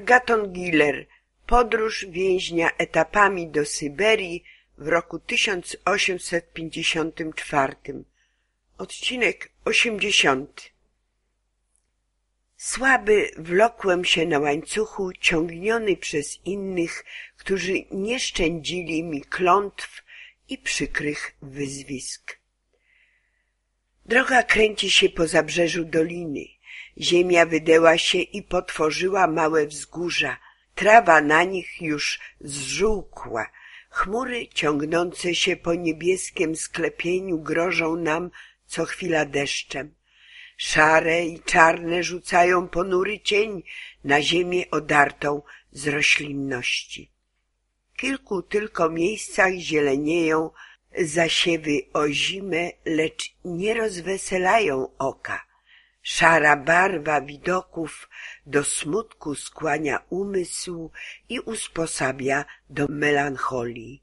Agaton Giller Podróż więźnia etapami do Syberii w roku 1854 Odcinek 80 Słaby wlokłem się na łańcuchu ciągniony przez innych, którzy nie szczędzili mi klątw i przykrych wyzwisk. Droga kręci się po zabrzeżu doliny. Ziemia wydeła się i potworzyła małe wzgórza. Trawa na nich już zżółkła. Chmury ciągnące się po niebieskim sklepieniu grożą nam co chwila deszczem. Szare i czarne rzucają ponury cień na ziemię odartą z roślinności. W kilku tylko miejscach zielenieją zasiewy ozime, lecz nie rozweselają oka. Szara barwa widoków do smutku skłania umysł i usposabia do melancholii.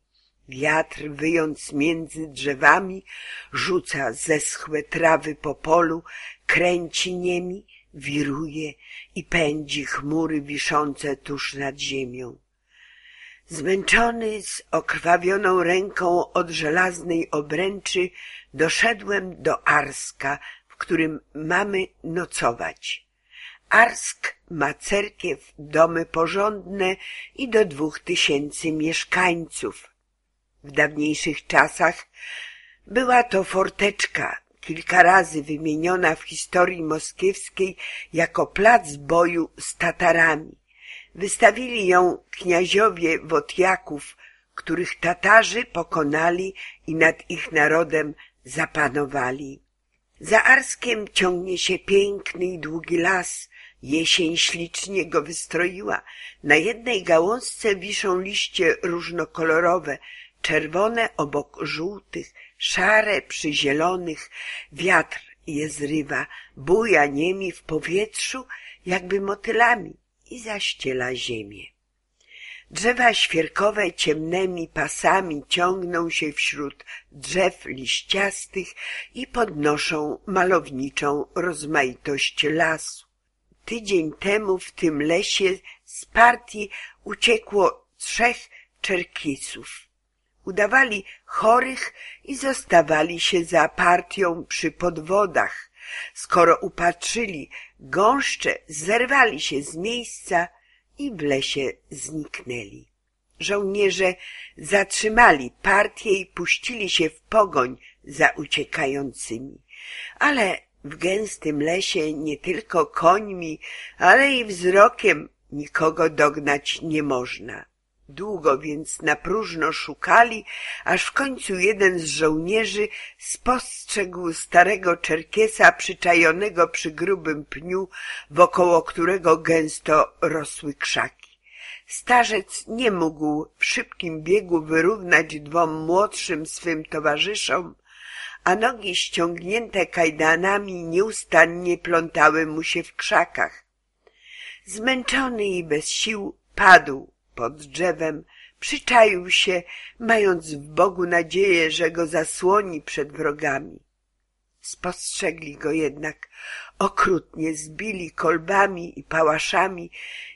Wiatr, wyjąc między drzewami, rzuca zeschłe trawy po polu, kręci niemi, wiruje i pędzi chmury wiszące tuż nad ziemią. Zmęczony z okrwawioną ręką od żelaznej obręczy doszedłem do Arska, w którym mamy nocować. Arsk ma cerkiew, domy porządne i do dwóch tysięcy mieszkańców. W dawniejszych czasach była to forteczka, kilka razy wymieniona w historii moskiewskiej jako plac boju z Tatarami. Wystawili ją kniaziowie Wotjaków, których Tatarzy pokonali i nad ich narodem zapanowali. Za Arskiem ciągnie się piękny i długi las. Jesień ślicznie go wystroiła. Na jednej gałązce wiszą liście różnokolorowe, czerwone obok żółtych, szare przy zielonych. Wiatr je zrywa, buja niemi w powietrzu, jakby motylami i zaściela ziemię. Drzewa świerkowe ciemnymi pasami ciągną się wśród drzew liściastych i podnoszą malowniczą rozmaitość lasu. Tydzień temu w tym lesie z partii uciekło trzech czerkisów. Udawali chorych i zostawali się za partią przy podwodach. Skoro upatrzyli gąszcze, zerwali się z miejsca i w lesie zniknęli. Żołnierze zatrzymali partię i puścili się w pogoń za uciekającymi. Ale w gęstym lesie nie tylko końmi, ale i wzrokiem nikogo dognać nie można. Długo więc na próżno szukali, aż w końcu jeden z żołnierzy spostrzegł starego czerkiesa przyczajonego przy grubym pniu, wokoło którego gęsto rosły krzaki. Starzec nie mógł w szybkim biegu wyrównać dwom młodszym swym towarzyszom, a nogi ściągnięte kajdanami nieustannie plątały mu się w krzakach. Zmęczony i bez sił padł pod drzewem, przyczaił się, mając w Bogu nadzieję, że go zasłoni przed wrogami. Spostrzegli go jednak, okrutnie zbili kolbami i pałaszami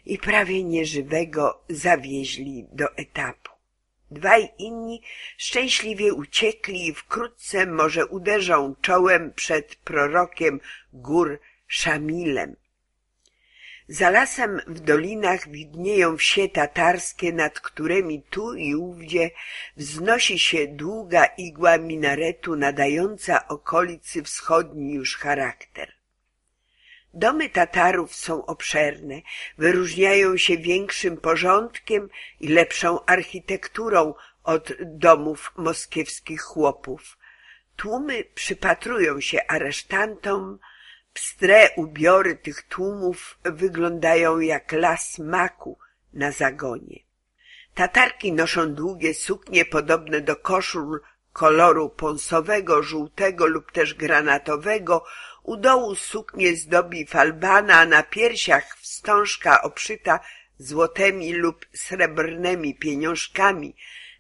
i prawie nieżywego zawieźli do etapu. Dwaj inni szczęśliwie uciekli i wkrótce może uderzą czołem przed prorokiem gór Szamilem. Za lasem w dolinach widnieją wsie tatarskie, nad którymi tu i ówdzie wznosi się długa igła minaretu nadająca okolicy wschodni już charakter. Domy Tatarów są obszerne, wyróżniają się większym porządkiem i lepszą architekturą od domów moskiewskich chłopów. Tłumy przypatrują się aresztantom, Pstre ubiory tych tłumów wyglądają jak las maku na zagonie. Tatarki noszą długie suknie podobne do koszul koloru pąsowego, żółtego lub też granatowego. U dołu suknie zdobi falbana, a na piersiach wstążka obszyta złotymi lub srebrnymi pieniążkami.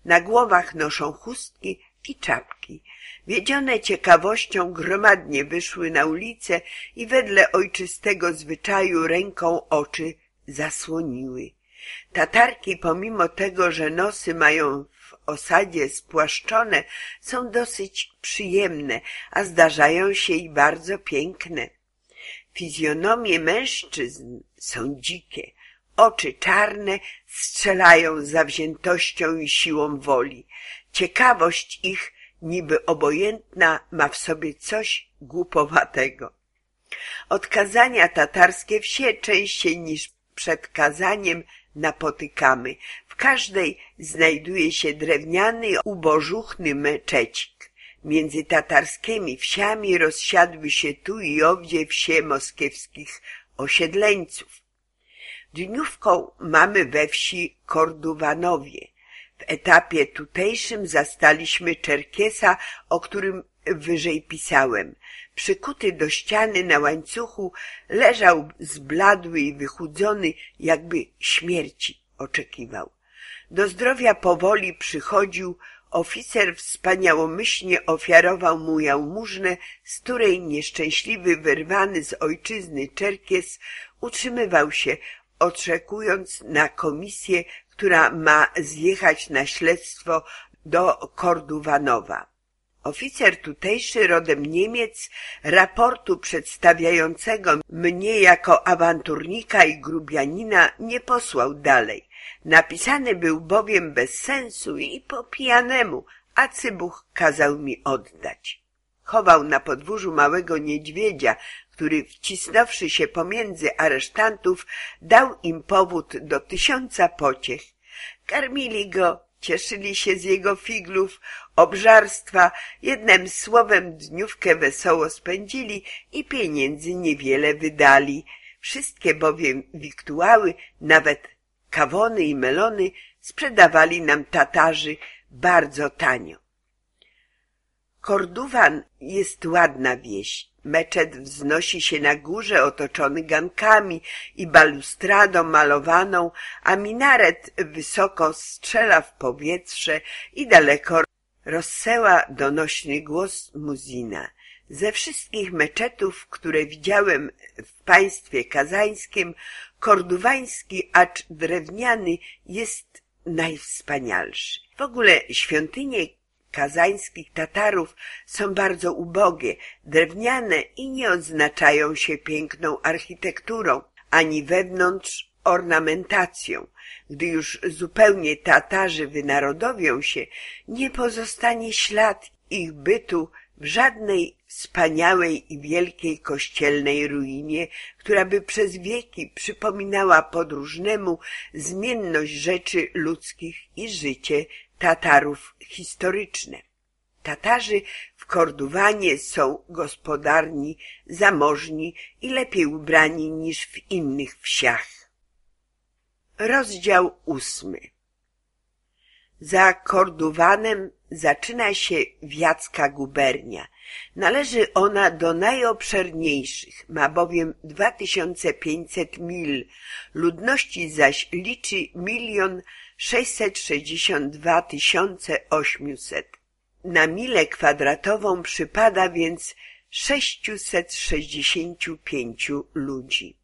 Na głowach noszą chustki i czapki. Wiedzione ciekawością gromadnie wyszły na ulicę i wedle ojczystego zwyczaju ręką oczy zasłoniły. Tatarki, pomimo tego, że nosy mają w osadzie spłaszczone, są dosyć przyjemne, a zdarzają się i bardzo piękne. Fizjonomie mężczyzn są dzikie, oczy czarne strzelają z zawziętością i siłą woli. Ciekawość ich, niby obojętna, ma w sobie coś głupowatego. Odkazania tatarskie wsie częściej niż przed kazaniem napotykamy. W każdej znajduje się drewniany, ubożuchny meczecik. Między tatarskimi wsiami rozsiadły się tu i owdzie wsie moskiewskich osiedleńców. Dniówką mamy we wsi Korduwanowie. Etapie tutejszym zastaliśmy Czerkiesa, o którym wyżej pisałem. Przykuty do ściany na łańcuchu leżał zbladły i wychudzony, jakby śmierci oczekiwał. Do zdrowia powoli przychodził, oficer wspaniałomyślnie ofiarował mu jałmużnę, z której nieszczęśliwy wyrwany z ojczyzny Czerkies utrzymywał się, oczekując na komisję, która ma zjechać na śledztwo do Korduwanowa. Oficer tutejszy rodem Niemiec raportu przedstawiającego mnie jako awanturnika i grubianina nie posłał dalej. Napisany był bowiem bez sensu i po pijanemu, a cybuch kazał mi oddać. Chował na podwórzu małego niedźwiedzia, który wcisnąwszy się pomiędzy aresztantów, dał im powód do tysiąca pociech. Karmili go, cieszyli się z jego figlów, obżarstwa, jednym słowem dniówkę wesoło spędzili i pieniędzy niewiele wydali. Wszystkie bowiem wiktuały, nawet kawony i melony, sprzedawali nam Tatarzy bardzo tanio. Korduwan jest ładna wieś. Meczet wznosi się na górze otoczony gankami i balustradą malowaną, a minaret wysoko strzela w powietrze i daleko rozseła donośny głos muzina. Ze wszystkich meczetów, które widziałem w państwie kazańskim, korduwański, acz drewniany, jest najwspanialszy. W ogóle świątynie kazańskich Tatarów są bardzo ubogie, drewniane i nie odznaczają się piękną architekturą, ani wewnątrz ornamentacją. Gdy już zupełnie Tatarzy wynarodowią się, nie pozostanie ślad ich bytu w żadnej wspaniałej i wielkiej kościelnej ruinie, która by przez wieki przypominała podróżnemu zmienność rzeczy ludzkich i życie Tatarów historyczne. Tatarzy w Korduwanie są gospodarni, zamożni i lepiej ubrani niż w innych wsiach. Rozdział ósmy Za Korduwanem zaczyna się Wiacka gubernia. Należy ona do najobszerniejszych, ma bowiem 2500 mil, ludności zaś liczy milion 662 800. Na milę kwadratową przypada więc 665 ludzi.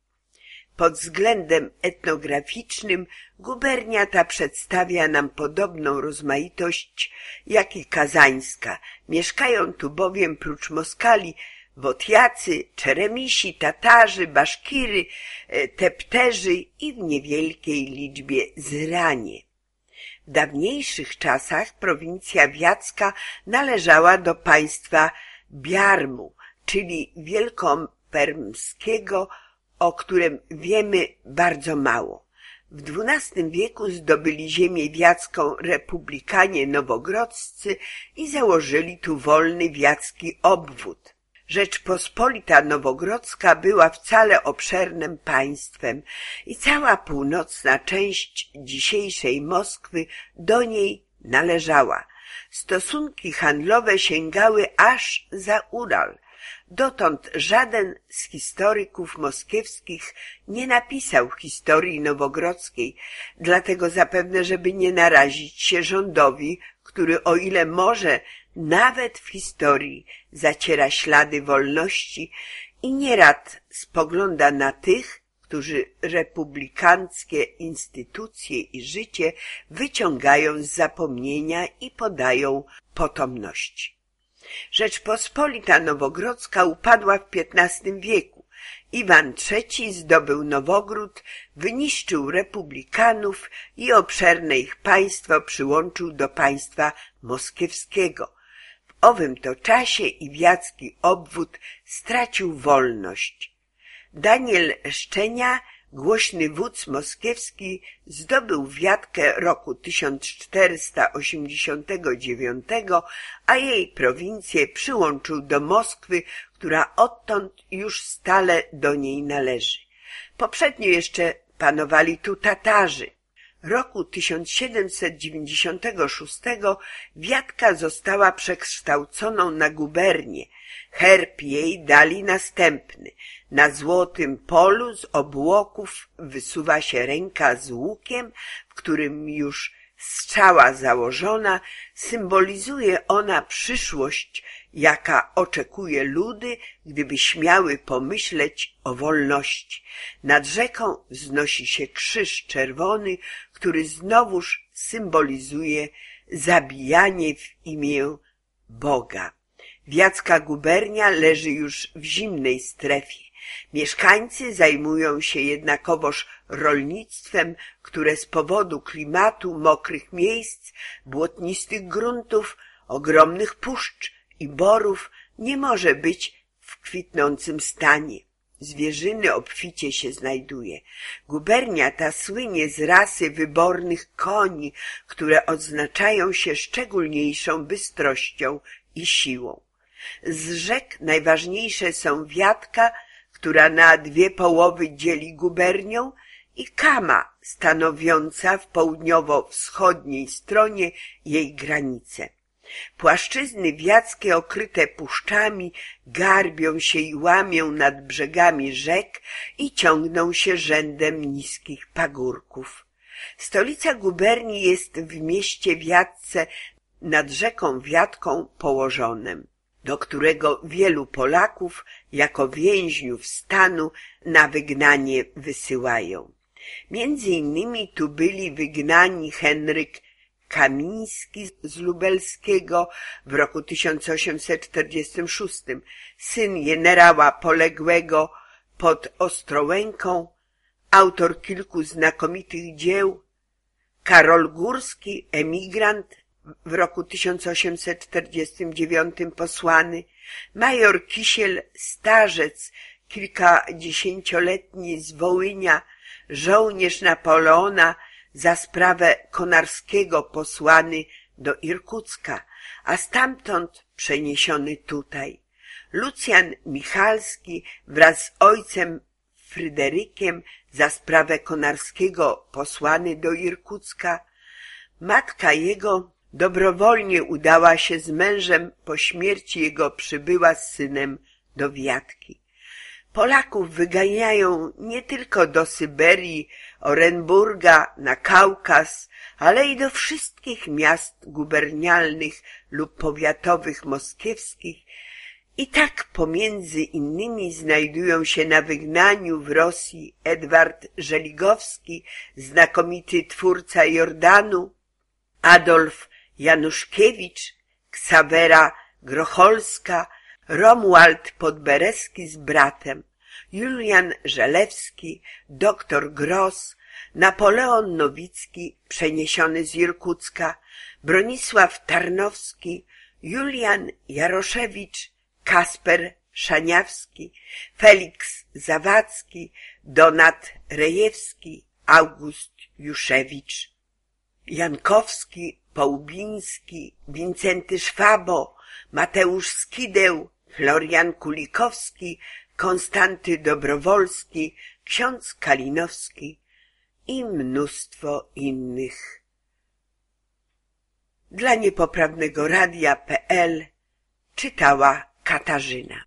Pod względem etnograficznym gubernia ta przedstawia nam podobną rozmaitość jak i kazańska. Mieszkają tu bowiem prócz Moskali Wotjacy, Czeremisi, Tatarzy, Baszkiry, e, Tepterzy i w niewielkiej liczbie Zranie. W dawniejszych czasach prowincja Wiacka należała do państwa Biarmu, czyli Wielkopermskiego, o którym wiemy bardzo mało. W XII wieku zdobyli ziemię wiacką republikanie nowogrodzcy i założyli tu wolny wiacki obwód. Rzeczpospolita Nowogrodzka była wcale obszernym państwem i cała północna część dzisiejszej Moskwy do niej należała. Stosunki handlowe sięgały aż za Ural. Dotąd żaden z historyków moskiewskich nie napisał historii nowogrodzkiej, dlatego zapewne, żeby nie narazić się rządowi, który o ile może nawet w historii zaciera ślady wolności i nierad spogląda na tych, którzy republikanckie instytucje i życie wyciągają z zapomnienia i podają potomności. Rzeczpospolita Nowogrodzka upadła w XV wieku. Iwan III zdobył Nowogród, wyniszczył republikanów i obszerne ich państwo przyłączył do państwa moskiewskiego. Owym to czasie Iwiacki obwód stracił wolność. Daniel Szczenia Głośny wódz moskiewski zdobył wiatkę roku 1489, a jej prowincję przyłączył do Moskwy, która odtąd już stale do niej należy. Poprzednio jeszcze panowali tu Tatarzy. Roku 1796 wiatka została przekształconą na gubernię. Herb jej dali następny. Na złotym polu z obłoków wysuwa się ręka z łukiem, w którym już strzała założona, symbolizuje ona przyszłość, jaka oczekuje ludy, gdyby śmiały pomyśleć o wolności. Nad rzeką wznosi się krzyż czerwony, który znowuż symbolizuje zabijanie w imię Boga. Wiacka gubernia leży już w zimnej strefie. Mieszkańcy zajmują się jednakowoż rolnictwem, które z powodu klimatu, mokrych miejsc, błotnistych gruntów, ogromnych puszcz i borów nie może być w kwitnącym stanie. Zwierzyny obficie się znajduje. Gubernia ta słynie z rasy wybornych koni, które odznaczają się szczególniejszą bystrością i siłą. Z rzek najważniejsze są Wiatka, która na dwie połowy dzieli gubernią i Kama, stanowiąca w południowo-wschodniej stronie jej granice. Płaszczyzny wiackie okryte puszczami garbią się i łamią nad brzegami rzek i ciągną się rzędem niskich pagórków. Stolica guberni jest w mieście Wiatce nad rzeką Wiatką położonym do którego wielu Polaków jako więźniów stanu na wygnanie wysyłają. Między innymi tu byli wygnani Henryk Kamiński z Lubelskiego w roku 1846, syn generała poległego pod Ostrołęką, autor kilku znakomitych dzieł, Karol Górski, emigrant w roku 1849 posłany, major Kisiel, starzec, kilkadziesięcioletni z Wołynia, żołnierz Napoleona, za sprawę Konarskiego posłany do Irkucka, a stamtąd przeniesiony tutaj. Lucjan Michalski wraz z ojcem Fryderykiem za sprawę Konarskiego posłany do Irkucka, matka jego Dobrowolnie udała się z mężem, po śmierci jego przybyła z synem do Wiatki. Polaków wyganiają nie tylko do Syberii, Orenburga, na Kaukaz, ale i do wszystkich miast gubernialnych lub powiatowych moskiewskich i tak pomiędzy innymi znajdują się na wygnaniu w Rosji Edward Żeligowski, znakomity twórca Jordanu, Adolf Januszkiewicz, Ksawera Grocholska, Romuald Podbereski z bratem, Julian Żelewski, doktor Gross, Napoleon Nowicki przeniesiony z Irkucka, Bronisław Tarnowski, Julian Jaroszewicz, Kasper Szaniawski, Felix Zawadzki, Donat Rejewski, August Juszewicz, Jankowski, Połubiński, Wincenty Szwabo, Mateusz Skideł, Florian Kulikowski, Konstanty Dobrowolski, ksiądz Kalinowski i mnóstwo innych. Dla niepoprawnego radia.pl czytała Katarzyna.